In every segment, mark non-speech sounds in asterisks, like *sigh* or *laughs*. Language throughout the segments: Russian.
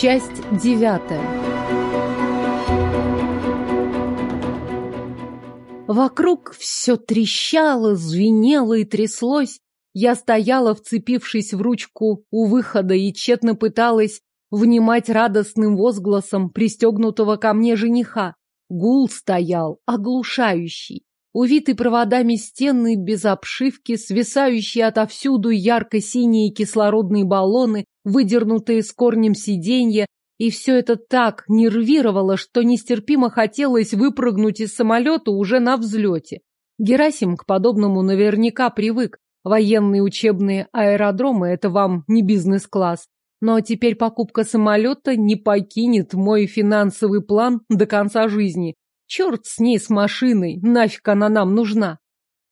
Часть девятая. Вокруг все трещало, звенело и тряслось. Я стояла, вцепившись в ручку у выхода, и тщетно пыталась внимать радостным возгласом пристегнутого ко мне жениха. Гул стоял, оглушающий. Увитый проводами стены без обшивки, свисающие отовсюду ярко-синие кислородные баллоны, выдернутые с корнем сиденья, и все это так нервировало, что нестерпимо хотелось выпрыгнуть из самолета уже на взлете. Герасим к подобному наверняка привык. Военные учебные аэродромы — это вам не бизнес-класс. Но теперь покупка самолета не покинет мой финансовый план до конца жизни. Черт с ней, с машиной, нафиг она нам нужна.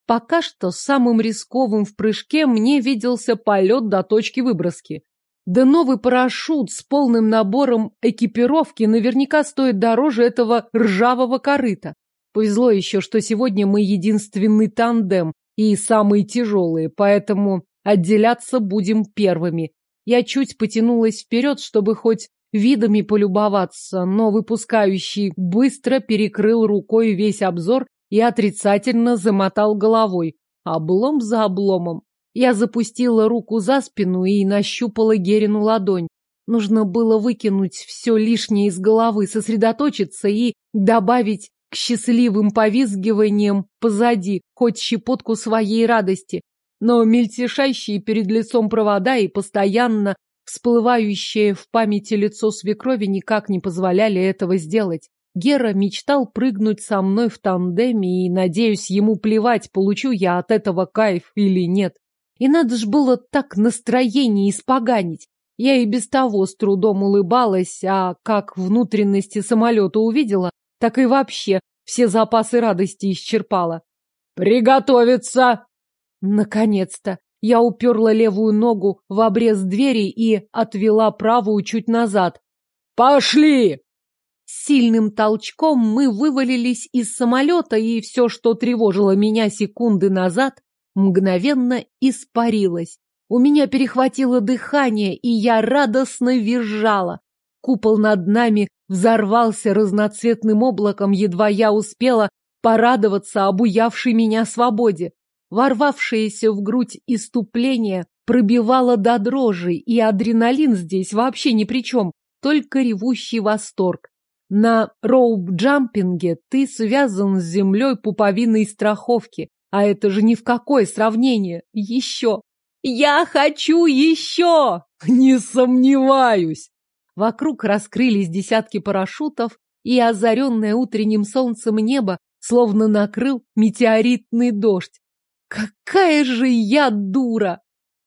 Пока что самым рисковым в прыжке мне виделся полет до точки выброски. Да новый парашют с полным набором экипировки наверняка стоит дороже этого ржавого корыта. Повезло еще, что сегодня мы единственный тандем и самые тяжелые, поэтому отделяться будем первыми. Я чуть потянулась вперед, чтобы хоть видами полюбоваться, но выпускающий быстро перекрыл рукой весь обзор и отрицательно замотал головой. Облом за обломом. Я запустила руку за спину и нащупала Герину ладонь. Нужно было выкинуть все лишнее из головы, сосредоточиться и добавить к счастливым повизгиваниям позади хоть щепотку своей радости но мельтешащие перед лицом провода и постоянно всплывающее в памяти лицо свекрови никак не позволяли этого сделать. Гера мечтал прыгнуть со мной в тандеме, и, надеюсь, ему плевать, получу я от этого кайф или нет. И надо ж было так настроение испоганить. Я и без того с трудом улыбалась, а как внутренности самолета увидела, так и вообще все запасы радости исчерпала. «Приготовиться!» Наконец-то! Я уперла левую ногу в обрез двери и отвела правую чуть назад. «Пошли!» Сильным толчком мы вывалились из самолета, и все, что тревожило меня секунды назад, мгновенно испарилось. У меня перехватило дыхание, и я радостно визжала. Купол над нами взорвался разноцветным облаком, едва я успела порадоваться обуявшей меня свободе. Ворвавшееся в грудь иступление пробивало до дрожи, и адреналин здесь вообще ни при чем, только ревущий восторг. На роуп-джампинге ты связан с землей пуповиной страховки, а это же ни в какое сравнение. Еще! Я хочу еще! Не сомневаюсь! Вокруг раскрылись десятки парашютов, и озаренное утренним солнцем небо словно накрыл метеоритный дождь. Какая же я дура!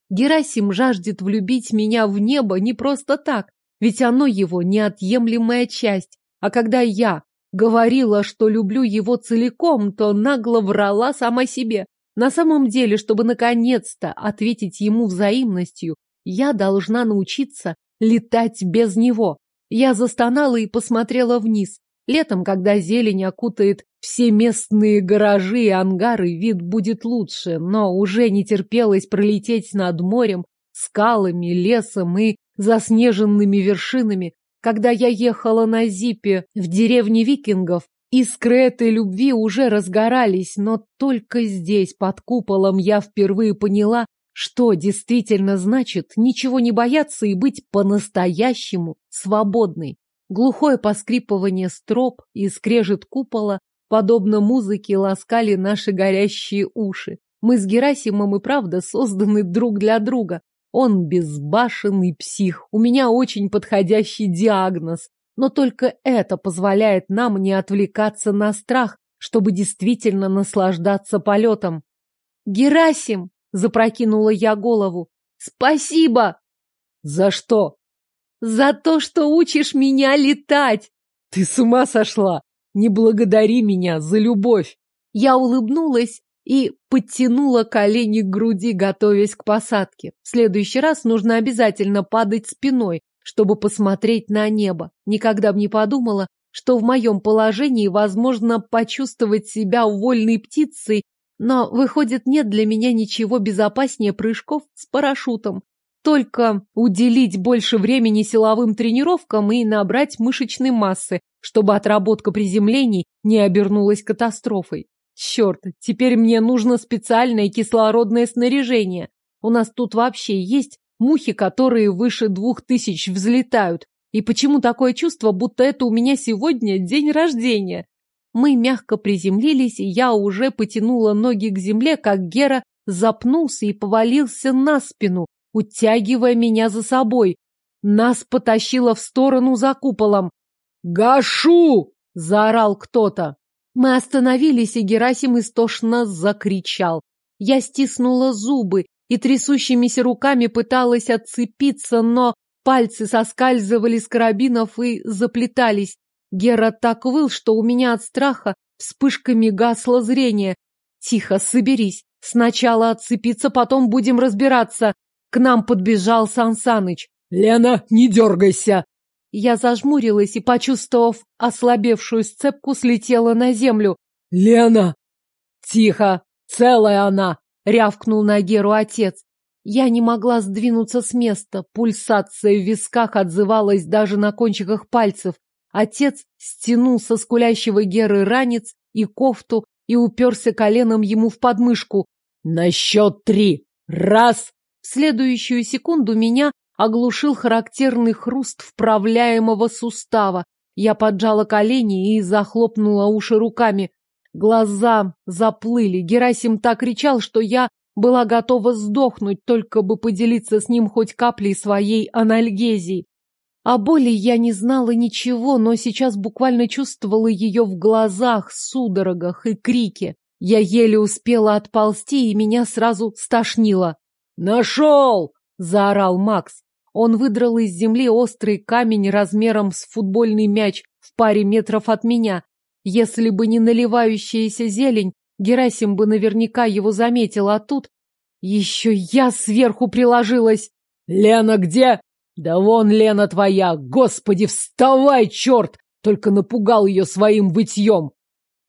Герасим жаждет влюбить меня в небо не просто так, ведь оно его неотъемлемая часть. А когда я говорила, что люблю его целиком, то нагло врала сама себе. На самом деле, чтобы наконец-то ответить ему взаимностью, я должна научиться летать без него. Я застонала и посмотрела вниз. Летом, когда зелень окутает все местные гаражи и ангары, вид будет лучше, но уже не терпелось пролететь над морем, скалами, лесом и заснеженными вершинами. Когда я ехала на Зипе в деревне викингов, искры этой любви уже разгорались, но только здесь, под куполом, я впервые поняла, что действительно значит ничего не бояться и быть по-настоящему свободной. Глухое поскрипывание строп и скрежет купола, подобно музыке, ласкали наши горящие уши. Мы с Герасимом и правда созданы друг для друга. Он безбашенный псих, у меня очень подходящий диагноз. Но только это позволяет нам не отвлекаться на страх, чтобы действительно наслаждаться полетом. «Герасим!» — запрокинула я голову. «Спасибо!» «За что?» За то, что учишь меня летать. Ты с ума сошла? Не благодари меня за любовь. Я улыбнулась и подтянула колени к груди, готовясь к посадке. В следующий раз нужно обязательно падать спиной, чтобы посмотреть на небо. Никогда бы не подумала, что в моем положении возможно почувствовать себя вольной птицей, но, выходит, нет для меня ничего безопаснее прыжков с парашютом. только уделить больше времени силовым тренировкам и набрать мышечной массы, чтобы отработка приземлений не обернулась катастрофой. Черт, теперь мне нужно специальное кислородное снаряжение. У нас тут вообще есть мухи, которые выше двух тысяч взлетают. И почему такое чувство, будто это у меня сегодня день рождения? Мы мягко приземлились, и я уже потянула ноги к земле, как Гера запнулся и повалился на спину, утягивая меня за собой. Нас потащило в сторону за куполом. «Гашу!» — заорал кто-то. Мы остановились, и Герасим истошно закричал. Я стиснула зубы и трясущимися руками пыталась отцепиться, но пальцы соскальзывали с карабинов и заплетались. Гера так выл, что у меня от страха вспышками гасло зрение. Тихо, соберись. Сначала отцепиться, потом будем разбираться. К нам подбежал Сансаныч. Лена, не дергайся. Я зажмурилась и, почувствовав ослабевшую сцепку, слетела на землю. Лена! Тихо! Целая она! Рявкнул на Геру отец. Я не могла сдвинуться с места. Пульсация в висках отзывалась даже на кончиках пальцев. Отец стянул со скулящего Геры ранец и кофту и уперся коленом ему в подмышку. «На счет три! Раз!» В следующую секунду меня оглушил характерный хруст вправляемого сустава. Я поджала колени и захлопнула уши руками. Глаза заплыли. Герасим так кричал, что я была готова сдохнуть, только бы поделиться с ним хоть каплей своей анальгезии. О боли я не знала ничего, но сейчас буквально чувствовала ее в глазах, судорогах и крике. Я еле успела отползти, и меня сразу стошнило. «Нашел!» — заорал Макс. Он выдрал из земли острый камень размером с футбольный мяч в паре метров от меня. Если бы не наливающаяся зелень, Герасим бы наверняка его заметил, а тут еще я сверху приложилась. «Лена где?» «Да вон Лена твоя! Господи, вставай, черт!» Только напугал ее своим вытьем.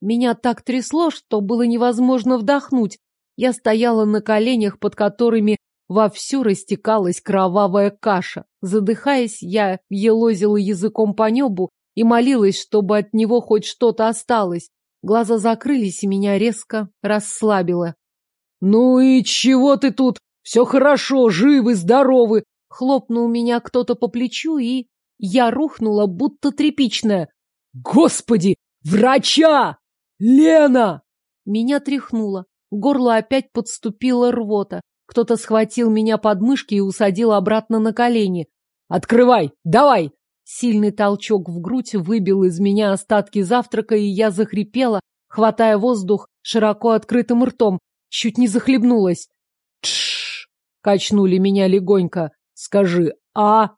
Меня так трясло, что было невозможно вдохнуть. Я стояла на коленях, под которыми вовсю растекалась кровавая каша. Задыхаясь, я елозила языком по небу и молилась, чтобы от него хоть что-то осталось. Глаза закрылись, и меня резко расслабило. «Ну и чего ты тут? Все хорошо, живы, здоровы!» Хлопнул меня кто-то по плечу, и я рухнула, будто тряпичная. «Господи! Врача! Лена!» Меня тряхнуло. Горло опять подступила рвота. Кто-то схватил меня под мышки и усадил обратно на колени. «Открывай! Давай!» Сильный толчок в грудь выбил из меня остатки завтрака, и я захрипела, хватая воздух широко открытым ртом. Чуть не захлебнулась. «Тш!» — качнули меня легонько. Скажи «а».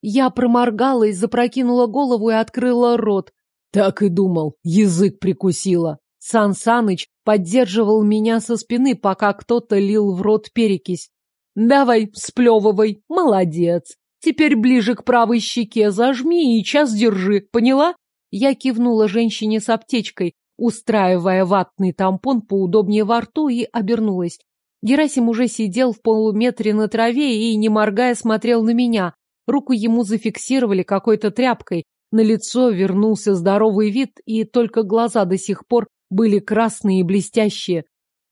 Я проморгалась, запрокинула голову и открыла рот. Так и думал, язык прикусила. Сан Саныч поддерживал меня со спины, пока кто-то лил в рот перекись. «Давай, сплевывай, молодец. Теперь ближе к правой щеке зажми и час держи, поняла?» Я кивнула женщине с аптечкой, устраивая ватный тампон поудобнее во рту и обернулась. Герасим уже сидел в полуметре на траве и, не моргая, смотрел на меня. Руку ему зафиксировали какой-то тряпкой. На лицо вернулся здоровый вид, и только глаза до сих пор были красные и блестящие.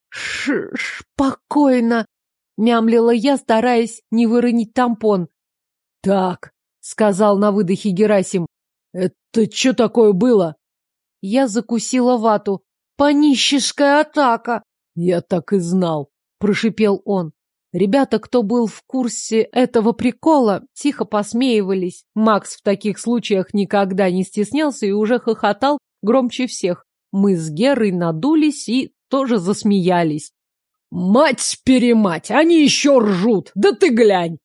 «Ш спокойно!» — мямлила я, стараясь не выронить тампон. «Так», — сказал на выдохе Герасим, — «это что такое было?» Я закусила вату. «Паническая атака!» «Я так и знал!» — прошипел он. Ребята, кто был в курсе этого прикола, тихо посмеивались. Макс в таких случаях никогда не стеснялся и уже хохотал громче всех. Мы с Герой надулись и тоже засмеялись. «Мать-перемать! Они еще ржут! Да ты глянь!»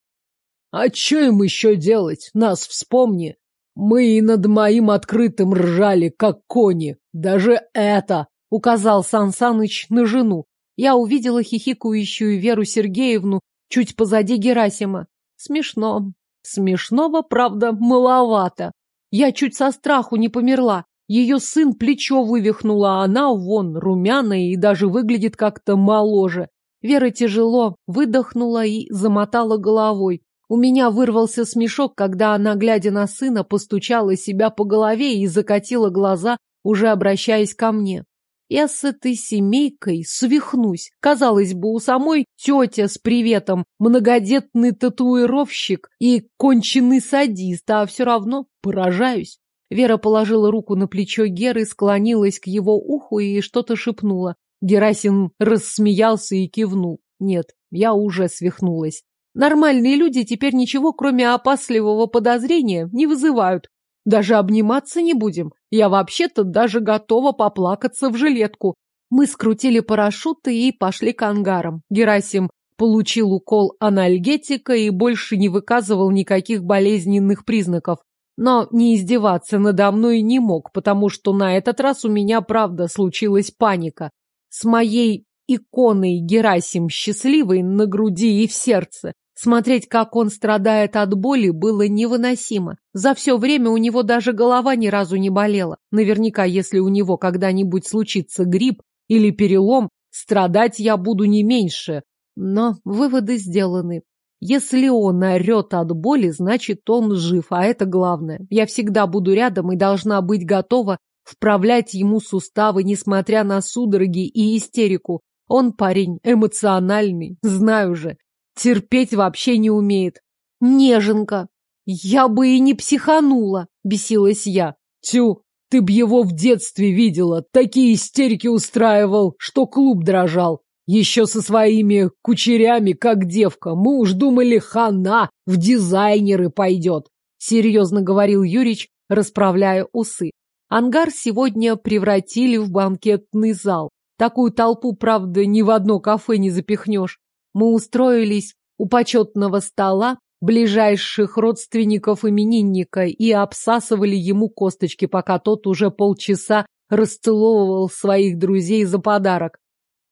«А что им еще делать? Нас вспомни! Мы и над моим открытым ржали, как кони! Даже это!» — указал Сан Саныч на жену я увидела хихикающую Веру Сергеевну чуть позади Герасима. Смешно. Смешного, правда, маловато. Я чуть со страху не померла. Ее сын плечо вывихнула, а она вон румяная и даже выглядит как-то моложе. Вера тяжело выдохнула и замотала головой. У меня вырвался смешок, когда она, глядя на сына, постучала себя по голове и закатила глаза, уже обращаясь ко мне. Я с этой семейкой свихнусь. Казалось бы, у самой тетя с приветом, многодетный татуировщик и конченый садист, а все равно поражаюсь. Вера положила руку на плечо Геры, склонилась к его уху и что-то шепнула. Герасим рассмеялся и кивнул. Нет, я уже свихнулась. Нормальные люди теперь ничего, кроме опасливого подозрения, не вызывают. Даже обниматься не будем. Я вообще-то даже готова поплакаться в жилетку. Мы скрутили парашюты и пошли к ангарам. Герасим получил укол анальгетика и больше не выказывал никаких болезненных признаков. Но не издеваться надо мной не мог, потому что на этот раз у меня, правда, случилась паника. С моей иконой Герасим счастливой на груди и в сердце. Смотреть, как он страдает от боли, было невыносимо. За все время у него даже голова ни разу не болела. Наверняка, если у него когда-нибудь случится грипп или перелом, страдать я буду не меньше. Но выводы сделаны. Если он орет от боли, значит, он жив, а это главное. Я всегда буду рядом и должна быть готова вправлять ему суставы, несмотря на судороги и истерику. Он парень эмоциональный, знаю же. Терпеть вообще не умеет. Неженка. Я бы и не психанула, бесилась я. Тю, ты б его в детстве видела. Такие истерики устраивал, что клуб дрожал. Еще со своими кучерями, как девка. Мы уж думали, хана в дизайнеры пойдет. Серьезно говорил Юрич, расправляя усы. Ангар сегодня превратили в банкетный зал. Такую толпу, правда, ни в одно кафе не запихнешь. Мы устроились у почетного стола ближайших родственников именинника и обсасывали ему косточки, пока тот уже полчаса расцеловывал своих друзей за подарок.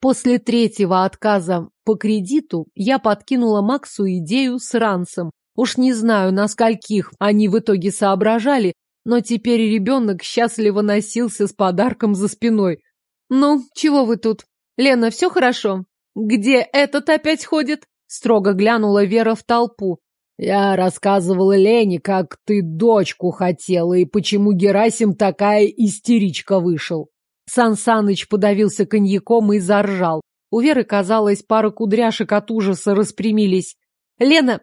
После третьего отказа по кредиту я подкинула Максу идею с ранцем. Уж не знаю, на скольких они в итоге соображали, но теперь ребенок счастливо носился с подарком за спиной. «Ну, чего вы тут? Лена, все хорошо? «Где этот опять ходит?» — строго глянула Вера в толпу. «Я рассказывала Лене, как ты дочку хотела, и почему Герасим такая истеричка вышел». Сан Саныч подавился коньяком и заржал. У Веры, казалось, пара кудряшек от ужаса распрямились. «Лена,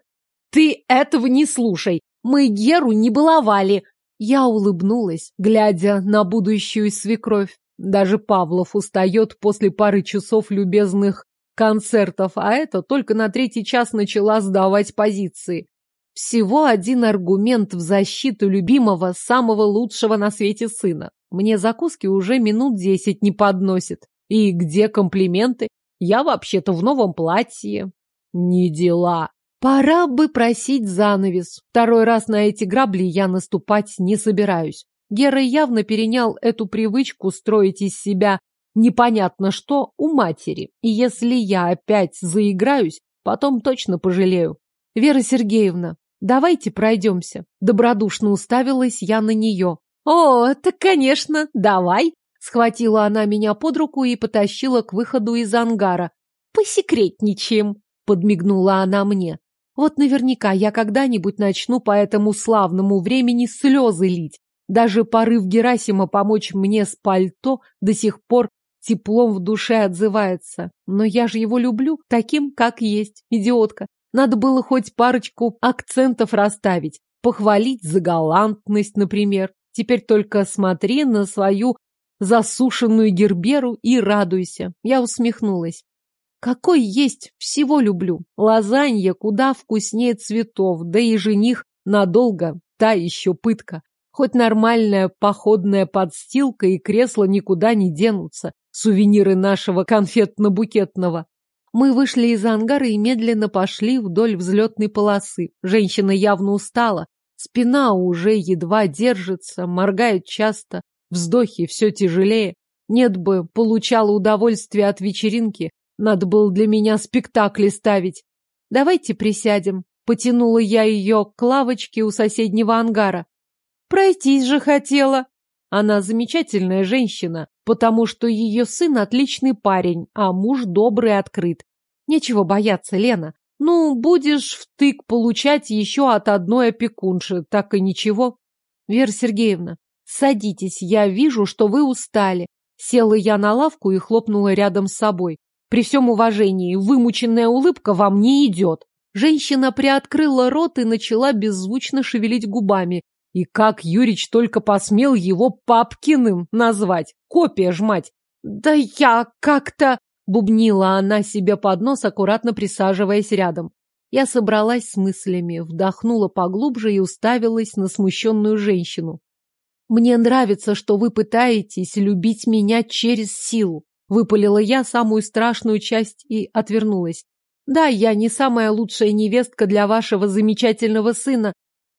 ты этого не слушай. Мы Геру не баловали». Я улыбнулась, глядя на будущую свекровь. Даже Павлов устает после пары часов любезных концертов, а это только на третий час начала сдавать позиции. Всего один аргумент в защиту любимого, самого лучшего на свете сына. Мне закуски уже минут десять не подносит. И где комплименты? Я вообще-то в новом платье. Не дела. Пора бы просить занавес. Второй раз на эти грабли я наступать не собираюсь. Гера явно перенял эту привычку строить из себя непонятно что у матери. И если я опять заиграюсь, потом точно пожалею. Вера Сергеевна, давайте пройдемся. Добродушно уставилась я на нее. О, так, конечно, давай. Схватила она меня под руку и потащила к выходу из ангара. Посекретничаем, подмигнула она мне. Вот наверняка я когда-нибудь начну по этому славному времени слезы лить. Даже порыв Герасима помочь мне с пальто до сих пор теплом в душе отзывается. Но я же его люблю таким, как есть, идиотка. Надо было хоть парочку акцентов расставить, похвалить за галантность, например. Теперь только смотри на свою засушенную герберу и радуйся. Я усмехнулась. Какой есть, всего люблю. Лазанья куда вкуснее цветов, да и жених надолго, та еще пытка. Хоть нормальная походная подстилка и кресло никуда не денутся сувениры нашего конфетно-букетного. Мы вышли из ангара и медленно пошли вдоль взлетной полосы. Женщина явно устала, спина уже едва держится, моргает часто, вздохи все тяжелее. Нет бы, получала удовольствие от вечеринки, надо было для меня спектакли ставить. Давайте присядем. Потянула я ее к лавочке у соседнего ангара. Пройтись же хотела. Она замечательная женщина, потому что ее сын отличный парень, а муж добрый и открыт. Нечего бояться, Лена. Ну, будешь втык получать еще от одной опекунши, так и ничего. Вера Сергеевна, садитесь, я вижу, что вы устали. Села я на лавку и хлопнула рядом с собой. При всем уважении, вымученная улыбка вам не идет. Женщина приоткрыла рот и начала беззвучно шевелить губами. И как Юрич только посмел его Папкиным назвать. Копия ж мать. Да я как-то... Бубнила она себе под нос, аккуратно присаживаясь рядом. Я собралась с мыслями, вдохнула поглубже и уставилась на смущенную женщину. «Мне нравится, что вы пытаетесь любить меня через силу», выпалила я самую страшную часть и отвернулась. «Да, я не самая лучшая невестка для вашего замечательного сына,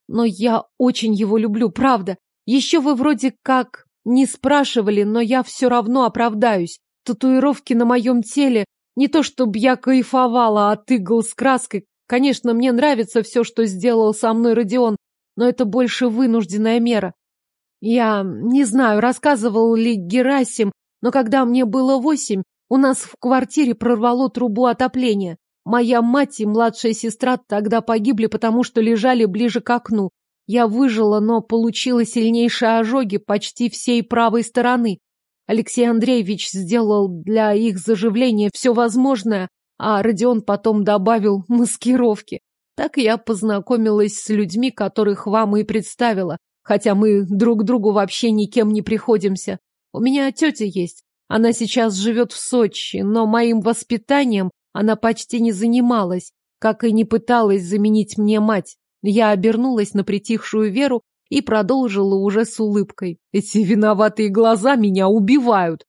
но я очень его люблю, правда. Еще вы вроде как не спрашивали, но я все равно оправдаюсь. Татуировки на моем теле. Не то чтобы я кайфовала от игл с краской. Конечно, мне нравится все, что сделал со мной Родион, но это больше вынужденная мера. Я не знаю, рассказывал ли Герасим, но когда мне было восемь, у нас в квартире прорвало трубу отопления. Моя мать и младшая сестра тогда погибли, потому что лежали ближе к окну. Я выжила, но получила сильнейшие ожоги почти всей правой стороны. Алексей Андреевич сделал для их заживления все возможное, а Родион потом добавил маскировки. Так я познакомилась с людьми, которых вам и представила, хотя мы друг другу вообще никем не приходимся. У меня тетя есть. Она сейчас живет в Сочи, но моим воспитанием она почти не занималась, как и не пыталась заменить мне мать. Я обернулась на притихшую Веру и продолжила уже с улыбкой. Эти виноватые глаза меня убивают.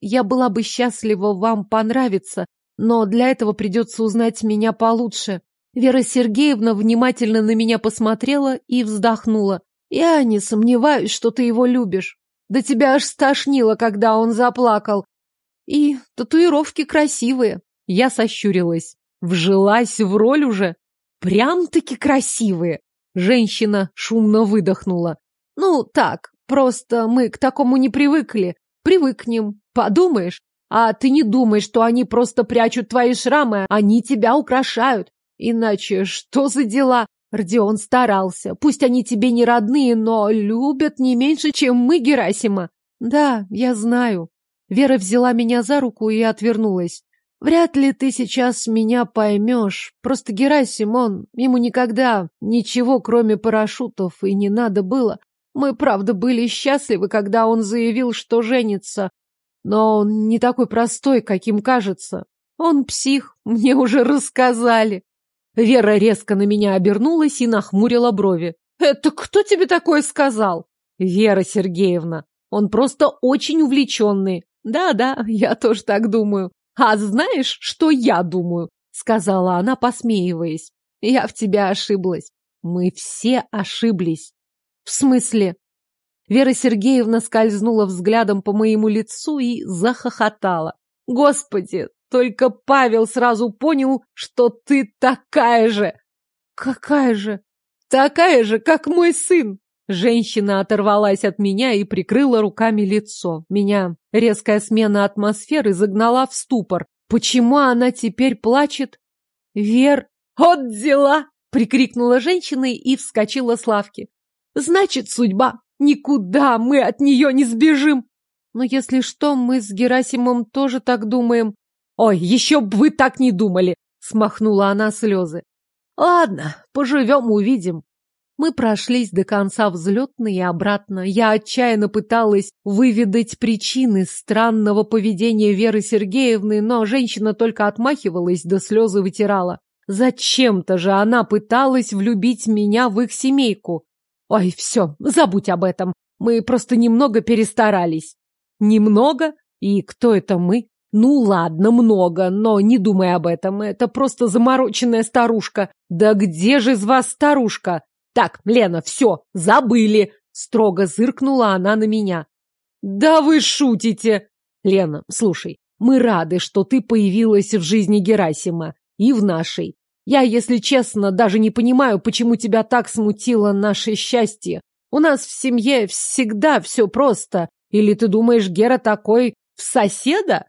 Я была бы счастлива вам понравиться, но для этого придется узнать меня получше. Вера Сергеевна внимательно на меня посмотрела и вздохнула. Я не сомневаюсь, что ты его любишь. Да тебя аж стошнило, когда он заплакал. И татуировки красивые. Я сощурилась. Вжилась в роль уже. Прям-таки красивые. Женщина шумно выдохнула. Ну, так, просто мы к такому не привыкли. Привыкнем, подумаешь. А ты не думай, что они просто прячут твои шрамы, они тебя украшают. Иначе что за дела? Родион старался. Пусть они тебе не родные, но любят не меньше, чем мы Герасима. Да, я знаю. Вера взяла меня за руку и отвернулась. Вряд ли ты сейчас меня поймешь. Просто Герасим, он, ему никогда ничего, кроме парашютов, и не надо было. Мы, правда, были счастливы, когда он заявил, что женится. Но он не такой простой, каким кажется. Он псих, *laughs* мне уже рассказали. Вера резко на меня обернулась и нахмурила брови. «Это кто тебе такое сказал?» «Вера Сергеевна. Он просто очень увлеченный. Да-да, я тоже так думаю. «А знаешь, что я думаю?» — сказала она, посмеиваясь. «Я в тебя ошиблась. Мы все ошиблись». «В смысле?» Вера Сергеевна скользнула взглядом по моему лицу и захохотала. «Господи, только Павел сразу понял, что ты такая же!» «Какая же?» «Такая же, как мой сын!» Женщина оторвалась от меня и прикрыла руками лицо. Меня резкая смена атмосферы загнала в ступор. Почему она теперь плачет? Вер, от дела! Прикрикнула женщина и вскочила с лавки. Значит, судьба. Никуда мы от нее не сбежим. Но если что, мы с Герасимом тоже так думаем. Ой, еще бы вы так не думали! Смахнула она слезы. Ладно, поживем, увидим. Мы прошлись до конца взлетной и обратно. Я отчаянно пыталась выведать причины странного поведения Веры Сергеевны, но женщина только отмахивалась, да слезы вытирала. Зачем-то же она пыталась влюбить меня в их семейку. Ой, все, забудь об этом. Мы просто немного перестарались. Немного? И кто это мы? Ну ладно, много, но не думай об этом. Это просто замороченная старушка. Да где же из вас старушка? Так, Лена, все, забыли. Строго зыркнула она на меня. Да вы шутите. Лена, слушай, мы рады, что ты появилась в жизни Герасима и в нашей. Я, если честно, даже не понимаю, почему тебя так смутило наше счастье. У нас в семье всегда все просто. Или ты думаешь, Гера такой в соседа?